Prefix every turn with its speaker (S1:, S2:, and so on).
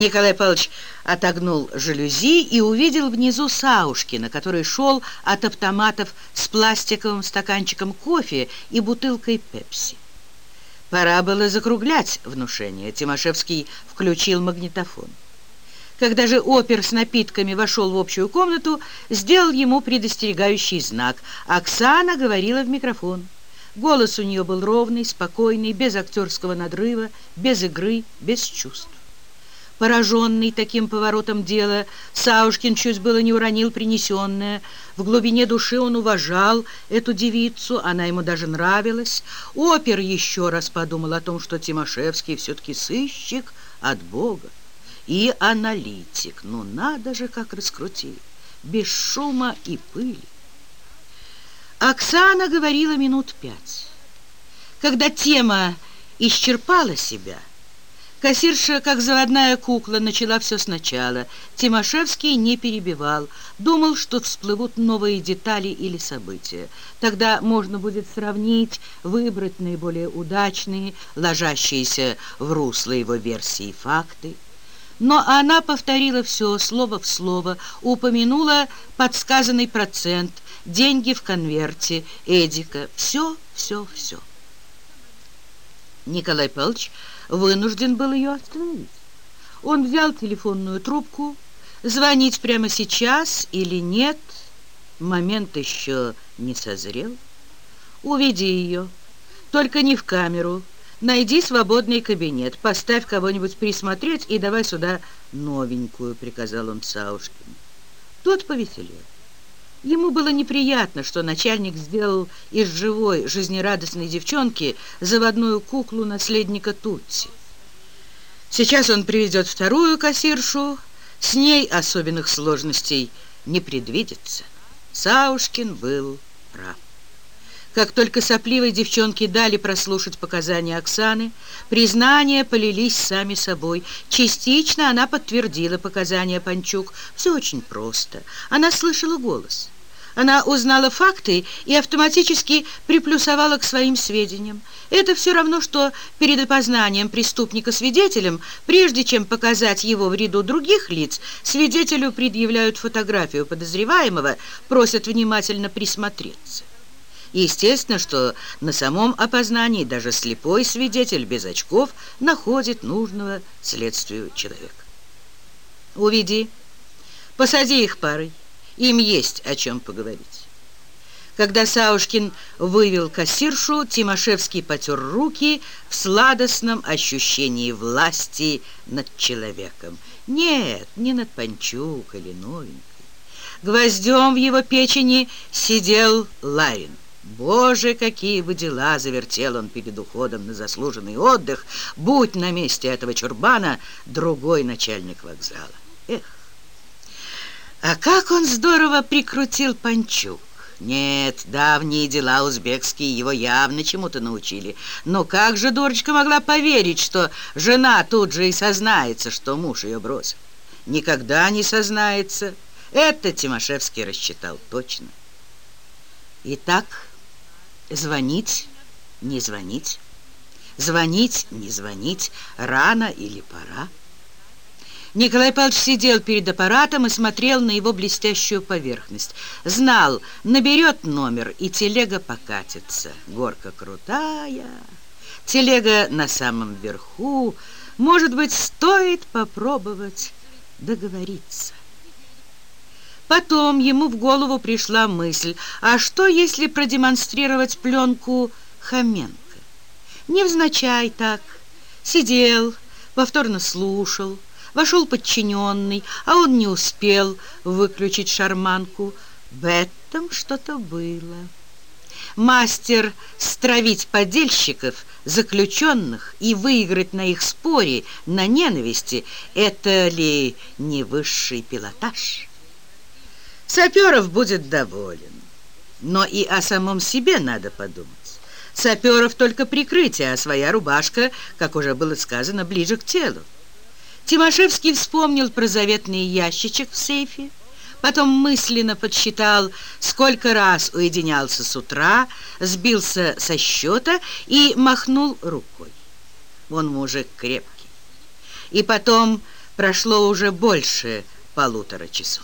S1: Николай Павлович отогнул жалюзи и увидел внизу Саушкина, который шел от автоматов с пластиковым стаканчиком кофе и бутылкой пепси. Пора было закруглять внушение. Тимошевский включил магнитофон. Когда же опер с напитками вошел в общую комнату, сделал ему предостерегающий знак. Оксана говорила в микрофон. Голос у нее был ровный, спокойный, без актерского надрыва, без игры, без чувств. Пораженный таким поворотом дела, Саушкин чуть было не уронил принесенное. В глубине души он уважал эту девицу, она ему даже нравилась. Опер еще раз подумал о том, что Тимошевский все-таки сыщик от Бога. И аналитик, ну надо же, как раскрутили, без шума и пыли. Оксана говорила минут пять. Когда тема исчерпала себя, Кассирша, как заводная кукла, начала все сначала. Тимошевский не перебивал. Думал, что всплывут новые детали или события. Тогда можно будет сравнить, выбрать наиболее удачные, ложащиеся в русло его версии факты. Но она повторила все слово в слово, упомянула подсказанный процент, деньги в конверте, Эдика. Все, все, все. Николай Павлович вынужден был ее остановить. Он взял телефонную трубку. Звонить прямо сейчас или нет, момент еще не созрел. Уведи ее, только не в камеру. Найди свободный кабинет, поставь кого-нибудь присмотреть и давай сюда новенькую, приказал он Саушкину. Тот повеселел. Ему было неприятно, что начальник сделал из живой, жизнерадостной девчонки заводную куклу наследника Тутси. Сейчас он приведет вторую кассиршу, с ней особенных сложностей не предвидится. Саушкин был прав. Как только сопливой девчонке дали прослушать показания Оксаны, признания полились сами собой. Частично она подтвердила показания Панчук. Все очень просто. Она слышала голос. Она узнала факты и автоматически приплюсовала к своим сведениям. Это все равно, что перед опознанием преступника свидетелем, прежде чем показать его в ряду других лиц, свидетелю предъявляют фотографию подозреваемого, просят внимательно присмотреться. Естественно, что на самом опознании даже слепой свидетель без очков находит нужного следствию человека. Уведи, посади их парой, им есть о чем поговорить. Когда Саушкин вывел кассиршу, Тимошевский потер руки в сладостном ощущении власти над человеком. Нет, не над Панчук или новенькой. Гвоздем в его печени сидел Ларин. Боже, какие бы дела завертел он перед уходом на заслуженный отдых, будь на месте этого чурбана другой начальник вокзала. Эх, а как он здорово прикрутил Панчук. Нет, давние дела узбекские его явно чему-то научили. Но как же дурочка могла поверить, что жена тут же и сознается, что муж ее бросил? Никогда не сознается. Это Тимошевский рассчитал точно. Итак... Звонить, не звонить, звонить, не звонить, рано или пора. Николай Павлович сидел перед аппаратом и смотрел на его блестящую поверхность. Знал, наберет номер, и телега покатится. Горка крутая, телега на самом верху. Может быть, стоит попробовать договориться. Потом ему в голову пришла мысль, а что, если продемонстрировать пленку Хоменко? Невзначай так. Сидел, повторно слушал, вошел подчиненный, а он не успел выключить шарманку. В этом что-то было. Мастер стравить подельщиков, заключенных и выиграть на их споре, на ненависти — это ли не высший пилотаж? Саперов будет доволен. Но и о самом себе надо подумать. Саперов только прикрытие, а своя рубашка, как уже было сказано, ближе к телу. Тимошевский вспомнил про заветный ящичек в сейфе, потом мысленно подсчитал, сколько раз уединялся с утра, сбился со счета и махнул рукой. Он мужик крепкий. И потом Прошло уже больше полутора часов.